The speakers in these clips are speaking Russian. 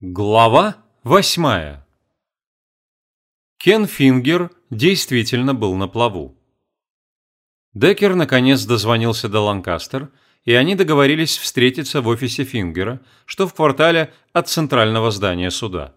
Глава восьмая Кен Фингер действительно был на плаву. Деккер наконец дозвонился до Ланкастер, и они договорились встретиться в офисе Фингера, что в квартале от центрального здания суда.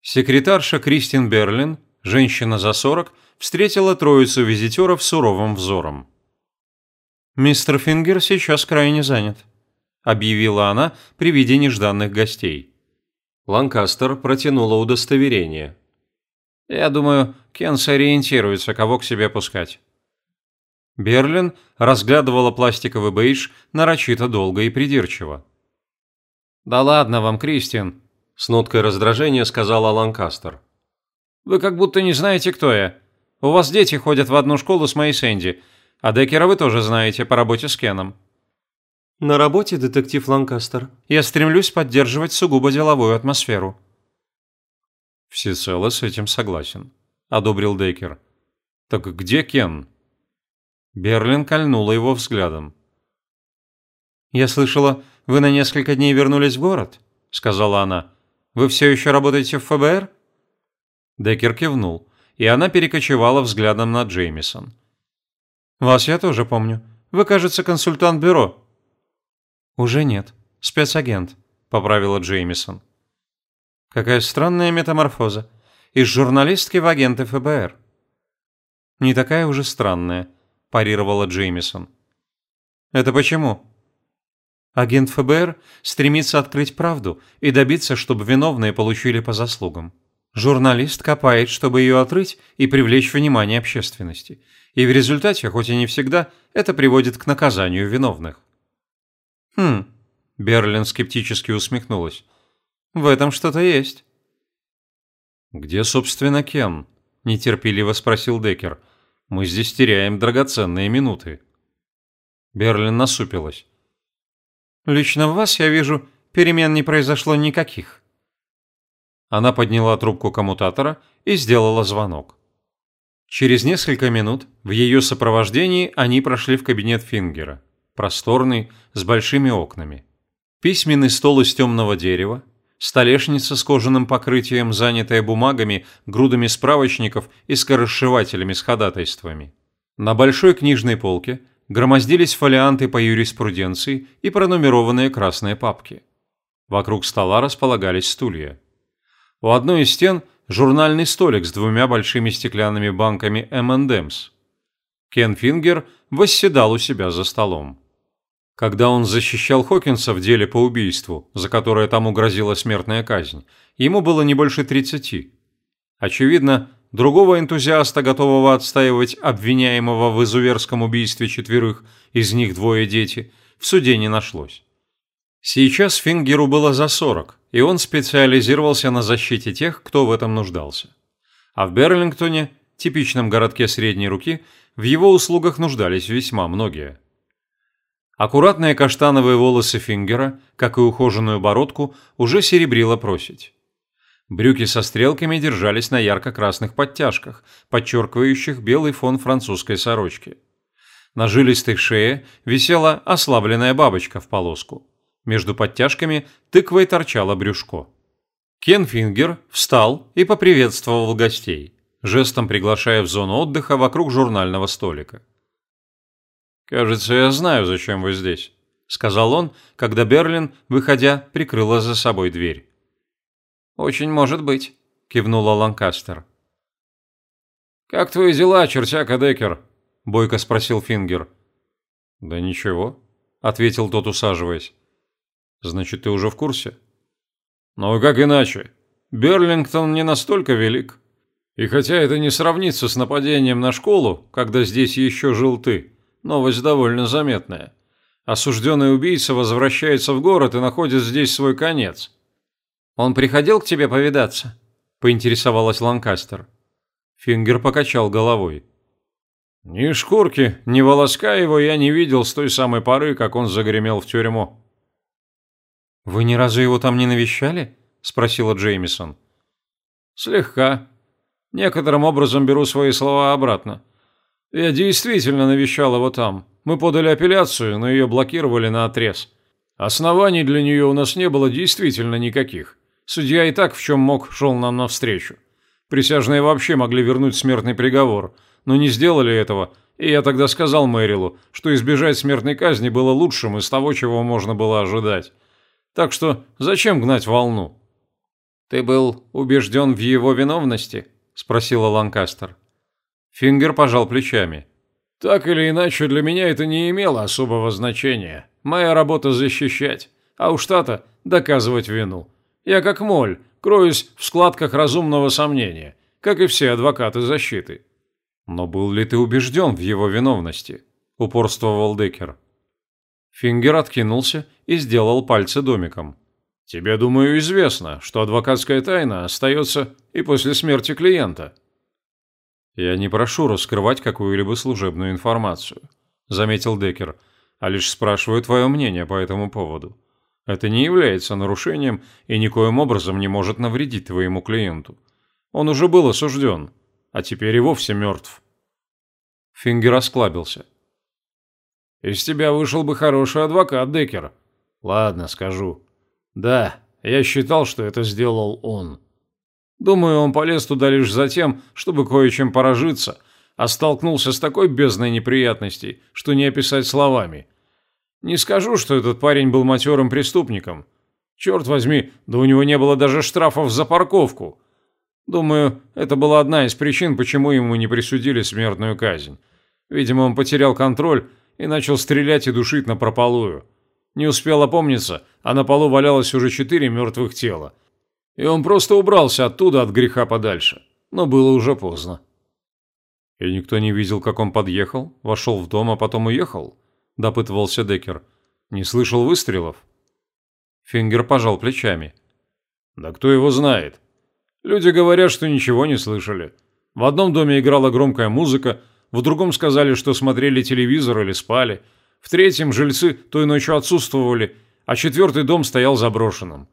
Секретарша Кристин Берлин, женщина за 40, встретила троицу визитеров суровым взором. «Мистер Фингер сейчас крайне занят», – объявила она при виде нежданных гостей. Ланкастер протянула удостоверение. «Я думаю, Кен сориентируется, кого к себе пускать». Берлин разглядывала пластиковый бейдж нарочито долго и придирчиво. «Да ладно вам, Кристин», – с ноткой раздражения сказала Ланкастер. «Вы как будто не знаете, кто я. У вас дети ходят в одну школу с моей Сэнди, а Деккера вы тоже знаете по работе с Кеном. На работе, детектив Ланкастер. Я стремлюсь поддерживать сугубо деловую атмосферу. Всецело с этим согласен, одобрил Деккер. Так где Кен? Берлин кольнула его взглядом. «Я слышала, вы на несколько дней вернулись в город?» – сказала она. «Вы все еще работаете в ФБР?» Деккер кивнул, и она перекочевала взглядом на Джеймисон. Вас я тоже помню. Вы, кажется, консультант бюро. Уже нет. Спецагент, поправила Джеймисон. Какая странная метаморфоза. Из журналистки в агенты ФБР. Не такая уже странная, парировала Джеймисон. Это почему? Агент ФБР стремится открыть правду и добиться, чтобы виновные получили по заслугам. Журналист копает, чтобы ее отрыть и привлечь внимание общественности – и в результате, хоть и не всегда, это приводит к наказанию виновных. «Хм», – Берлин скептически усмехнулась, – «в этом что-то есть». «Где, собственно, Кен?» – нетерпеливо спросил Деккер. «Мы здесь теряем драгоценные минуты». Берлин насупилась. «Лично в вас, я вижу, перемен не произошло никаких». Она подняла трубку коммутатора и сделала звонок. Через несколько минут в ее сопровождении они прошли в кабинет Фингера, просторный, с большими окнами. Письменный стол из темного дерева, столешница с кожаным покрытием, занятая бумагами, грудами справочников и скоросшивателями с ходатайствами. На большой книжной полке громоздились фолианты по юриспруденции и пронумерованные красные папки. Вокруг стола располагались стулья. У одной из стен журнальный столик с двумя большими стеклянными банками M&M's. Кен Фингер восседал у себя за столом. Когда он защищал Хокинса в деле по убийству, за которое тому грозила смертная казнь, ему было не больше 30. Очевидно, другого энтузиаста, готового отстаивать обвиняемого в изуверском убийстве четверых, из них двое дети, в суде не нашлось. Сейчас Фингеру было за 40, и он специализировался на защите тех, кто в этом нуждался. А в Берлингтоне, типичном городке средней руки, в его услугах нуждались весьма многие. Аккуратные каштановые волосы Фингера, как и ухоженную бородку, уже серебрило просить. Брюки со стрелками держались на ярко-красных подтяжках, подчеркивающих белый фон французской сорочки. На жилистой шее висела ослабленная бабочка в полоску. Между подтяжками тыквой торчало брюшко. Кен Фингер встал и поприветствовал гостей, жестом приглашая в зону отдыха вокруг журнального столика. «Кажется, я знаю, зачем вы здесь», — сказал он, когда Берлин, выходя, прикрыла за собой дверь. «Очень может быть», — кивнула Ланкастер. «Как твои дела, чертяка Деккер?» — бойко спросил Фингер. «Да ничего», — ответил тот, усаживаясь. Значит, ты уже в курсе? Ну как иначе? Берлингтон не настолько велик. И хотя это не сравнится с нападением на школу, когда здесь еще жил ты, новость довольно заметная. Осужденный убийца возвращается в город и находит здесь свой конец. Он приходил к тебе повидаться? Поинтересовалась Ланкастер. Фингер покачал головой. Ни шкурки, ни волоска его я не видел с той самой поры, как он загремел в тюрьму. «Вы ни разу его там не навещали?» – спросила Джеймисон. «Слегка. Некоторым образом беру свои слова обратно. Я действительно навещал его там. Мы подали апелляцию, но ее блокировали на отрез. Оснований для нее у нас не было действительно никаких. Судья и так в чем мог шел нам навстречу. Присяжные вообще могли вернуть смертный приговор, но не сделали этого, и я тогда сказал Мэрилу, что избежать смертной казни было лучшим из того, чего можно было ожидать. Так что зачем гнать волну? «Ты был убежден в его виновности?» – спросила Ланкастер. Фингер пожал плечами. «Так или иначе, для меня это не имело особого значения. Моя работа защищать, а у штата доказывать вину. Я как моль, кроюсь в складках разумного сомнения, как и все адвокаты защиты». «Но был ли ты убежден в его виновности?» – упорствовал Деккер. Фингер откинулся и сделал пальцы домиком. «Тебе, думаю, известно, что адвокатская тайна остается и после смерти клиента». «Я не прошу раскрывать какую-либо служебную информацию», – заметил Деккер, – «а лишь спрашиваю твое мнение по этому поводу. Это не является нарушением и никоим образом не может навредить твоему клиенту. Он уже был осужден, а теперь и вовсе мертв». Фингер осклабился. Из тебя вышел бы хороший адвокат, Деккер. Ладно, скажу. Да, я считал, что это сделал он. Думаю, он полез туда лишь за тем, чтобы кое-чем поражиться, а столкнулся с такой бездной неприятностей, что не описать словами. Не скажу, что этот парень был матерым преступником. Черт возьми, да у него не было даже штрафов за парковку. Думаю, это была одна из причин, почему ему не присудили смертную казнь. Видимо, он потерял контроль и начал стрелять и душить на прополую. Не успел опомниться, а на полу валялось уже четыре мертвых тела. И он просто убрался оттуда от греха подальше. Но было уже поздно. «И никто не видел, как он подъехал, вошел в дом, а потом уехал?» – допытывался Деккер. «Не слышал выстрелов?» Фингер пожал плечами. «Да кто его знает? Люди говорят, что ничего не слышали. В одном доме играла громкая музыка, в другом сказали, что смотрели телевизор или спали, в третьем жильцы той ночью отсутствовали, а четвертый дом стоял заброшенным.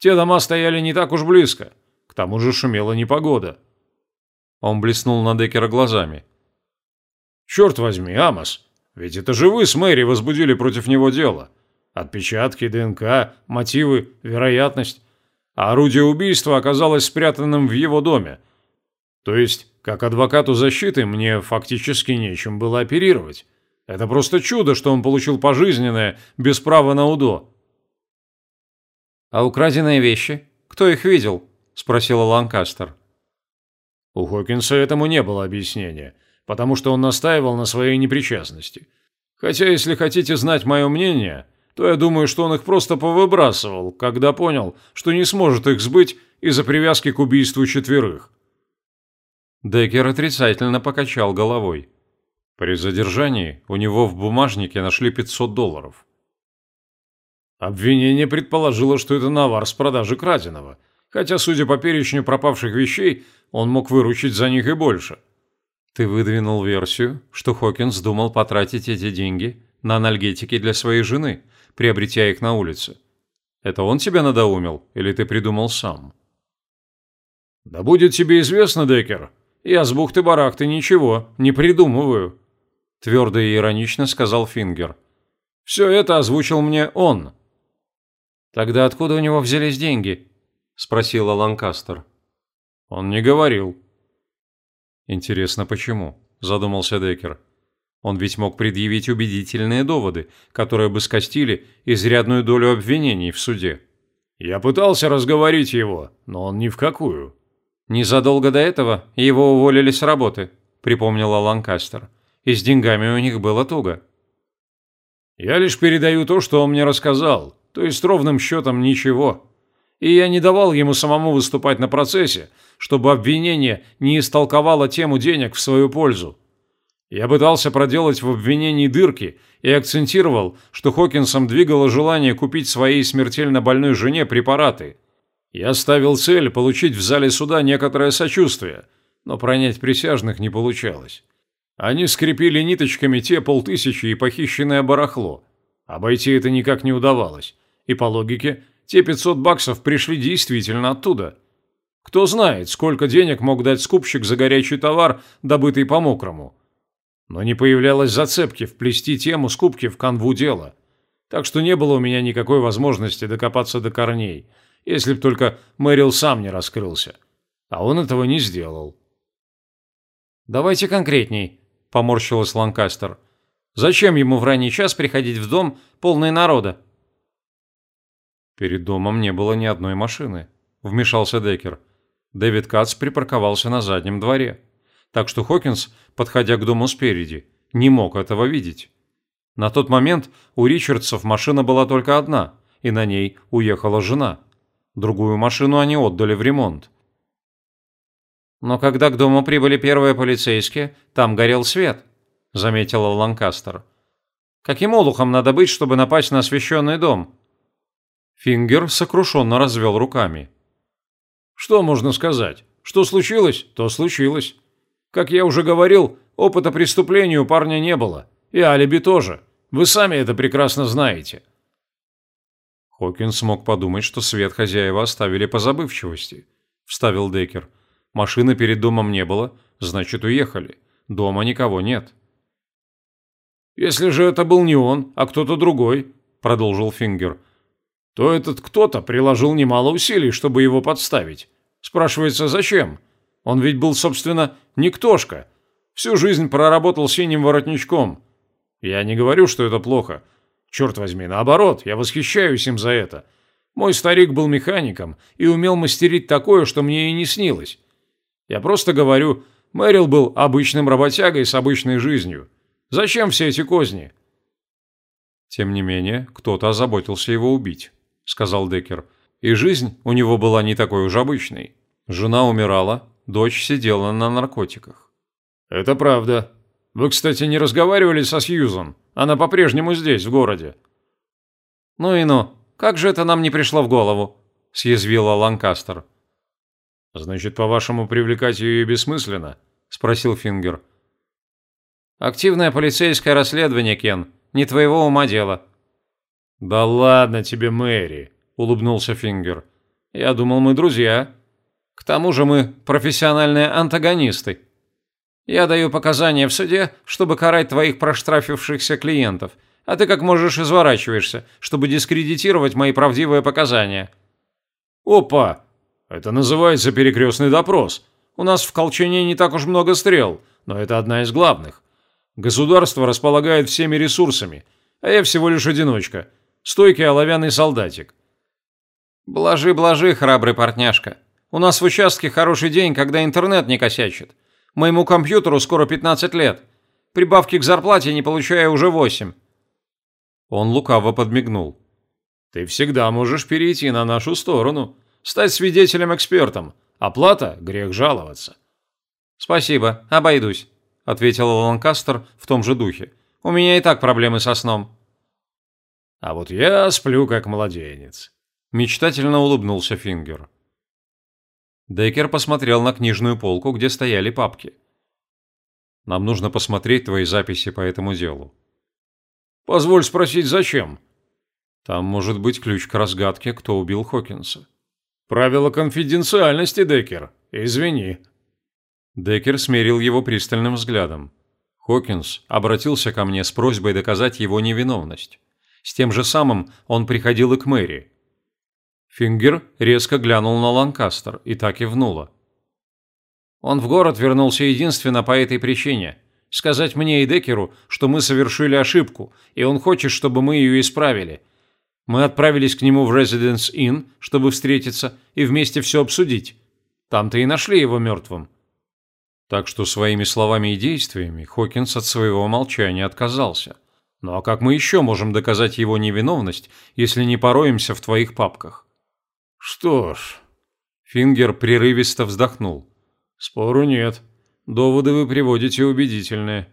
Те дома стояли не так уж близко, к тому же шумела непогода. Он блеснул на Деккера глазами. «Черт возьми, Амос, ведь это же вы с Мэри возбудили против него дело. Отпечатки, ДНК, мотивы, вероятность. А орудие убийства оказалось спрятанным в его доме. То есть как адвокату защиты мне фактически нечем было оперировать. Это просто чудо, что он получил пожизненное, без права на УДО. «А украденные вещи? Кто их видел?» – спросила Ланкастер. У Хокинса этому не было объяснения, потому что он настаивал на своей непричастности. Хотя, если хотите знать мое мнение, то я думаю, что он их просто повыбрасывал, когда понял, что не сможет их сбыть из-за привязки к убийству четверых. Деккер отрицательно покачал головой. При задержании у него в бумажнике нашли 500 долларов. Обвинение предположило, что это навар с продажи краденого, хотя, судя по перечню пропавших вещей, он мог выручить за них и больше. Ты выдвинул версию, что Хокинс думал потратить эти деньги на анальгетики для своей жены, приобретя их на улице. Это он тебя надоумил или ты придумал сам? Да будет тебе известно, Деккер, я с бухты-барахты ничего не придумываю», – твердо и иронично сказал Фингер. «Все это озвучил мне он». «Тогда откуда у него взялись деньги?» – спросила Ланкастер. «Он не говорил». «Интересно, почему?» – задумался Деккер. Он ведь мог предъявить убедительные доводы, которые бы скостили изрядную долю обвинений в суде. «Я пытался разговорить его, но он ни в какую», Незадолго до этого его уволили с работы, припомнила Ланкастер. И с деньгами у них было туго. Я лишь передаю то, что он мне рассказал, то есть ровным счетом ничего. И я не давал ему самому выступать на процессе, чтобы обвинение не истолковало тему денег в свою пользу. Я пытался проделать в обвинении дырки и акцентировал, что Хокинсом двигало желание купить своей смертельно больной жене препараты – я ставил цель получить в зале суда некоторое сочувствие, но пронять присяжных не получалось. Они скрепили ниточками те полтысячи и похищенное барахло. Обойти это никак не удавалось. И по логике, те 500 баксов пришли действительно оттуда. Кто знает, сколько денег мог дать скупщик за горячий товар, добытый по-мокрому. Но не появлялось зацепки вплести тему скупки в канву дела. Так что не было у меня никакой возможности докопаться до корней – если б только Мэрил сам не раскрылся. А он этого не сделал. «Давайте конкретней», – поморщилась Ланкастер. «Зачем ему в ранний час приходить в дом, полный народа?» Перед домом не было ни одной машины, вмешался Деккер. Дэвид Кац припарковался на заднем дворе. Так что Хокинс, подходя к дому спереди, не мог этого видеть. На тот момент у Ричардсов машина была только одна, и на ней уехала жена. Другую машину они отдали в ремонт. «Но когда к дому прибыли первые полицейские, там горел свет», – заметила Ланкастер. «Каким олухом надо быть, чтобы напасть на освещенный дом?» Фингер сокрушенно развел руками. «Что можно сказать? Что случилось, то случилось. Как я уже говорил, опыта преступления у парня не было. И алиби тоже. Вы сами это прекрасно знаете». Хокинс смог подумать, что свет хозяева оставили по забывчивости. Вставил Деккер. Машины перед домом не было, значит, уехали. Дома никого нет. «Если же это был не он, а кто-то другой», – продолжил Фингер, – «то этот кто-то приложил немало усилий, чтобы его подставить. Спрашивается, зачем? Он ведь был, собственно, никтошка. Всю жизнь проработал синим воротничком. Я не говорю, что это плохо. Черт возьми, наоборот, я восхищаюсь им за это. Мой старик был механиком и умел мастерить такое, что мне и не снилось. Я просто говорю, Мэрил был обычным работягой с обычной жизнью. Зачем все эти козни? Тем не менее, кто-то озаботился его убить, сказал Деккер. И жизнь у него была не такой уж обычной. Жена умирала, дочь сидела на наркотиках. Это правда. Вы, кстати, не разговаривали со Сьюзан? Она по-прежнему здесь, в городе. Ну и ну, как же это нам не пришло в голову? съязвила Ланкастер. «Значит, по-вашему, привлекать ее бессмысленно?» – спросил Фингер. «Активное полицейское расследование, Кен. Не твоего ума дело». «Да ладно тебе, Мэри», – улыбнулся Фингер. «Я думал, мы друзья. К тому же мы профессиональные антагонисты. Я даю показания в суде, чтобы карать твоих проштрафившихся клиентов, а ты как можешь изворачиваешься, чтобы дискредитировать мои правдивые показания». «Опа!» Это называется перекрестный допрос. У нас в Колчине не так уж много стрел, но это одна из главных. Государство располагает всеми ресурсами, а я всего лишь одиночка. Стойкий оловянный солдатик. Блажи, блажи, храбрый портняшка. У нас в участке хороший день, когда интернет не косячит. Моему компьютеру скоро 15 лет. Прибавки к зарплате не получаю уже 8. Он лукаво подмигнул. Ты всегда можешь перейти на нашу сторону стать свидетелем-экспертом. Оплата – грех жаловаться». «Спасибо, обойдусь», – ответила Ланкастер в том же духе. «У меня и так проблемы со сном». «А вот я сплю как младенец», – мечтательно улыбнулся Фингер. Дейкер посмотрел на книжную полку, где стояли папки. «Нам нужно посмотреть твои записи по этому делу». «Позволь спросить, зачем?» «Там может быть ключ к разгадке, кто убил Хокинса». «Правило конфиденциальности, Деккер. Извини». Деккер смерил его пристальным взглядом. Хокинс обратился ко мне с просьбой доказать его невиновность. С тем же самым он приходил и к Мэри. Фингер резко глянул на Ланкастер и так и внула. Он в город вернулся единственно по этой причине. Сказать мне и Деккеру, что мы совершили ошибку, и он хочет, чтобы мы ее исправили, мы отправились к нему в Residence Inn, чтобы встретиться и вместе все обсудить. Там-то и нашли его мертвым. Так что своими словами и действиями Хокинс от своего молчания отказался. Ну а как мы еще можем доказать его невиновность, если не пороемся в твоих папках? Что ж... Фингер прерывисто вздохнул. Спору нет. Доводы вы приводите убедительные.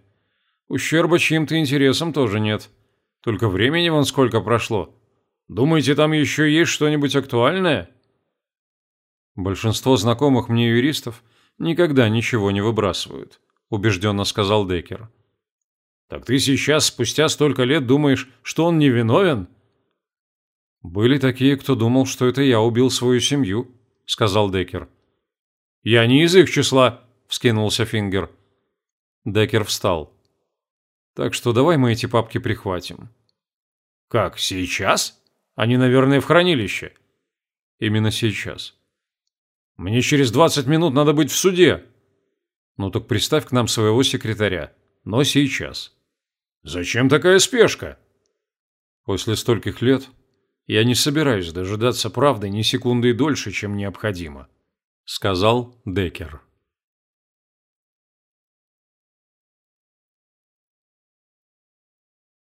Ущерба чьим-то интересам тоже нет. Только времени вон сколько прошло. Думаете, там еще есть что-нибудь актуальное? Большинство знакомых мне юристов никогда ничего не выбрасывают, убежденно сказал Деккер. Так ты сейчас, спустя столько лет, думаешь, что он не виновен? Были такие, кто думал, что это я убил свою семью, сказал Деккер. Я не из их числа, вскинулся Фингер. Деккер встал. Так что давай мы эти папки прихватим. Как, сейчас? Они, наверное, в хранилище. Именно сейчас. Мне через 20 минут надо быть в суде. Ну так приставь к нам своего секретаря. Но сейчас. Зачем такая спешка? После стольких лет я не собираюсь дожидаться правды ни секунды дольше, чем необходимо, сказал Деккер.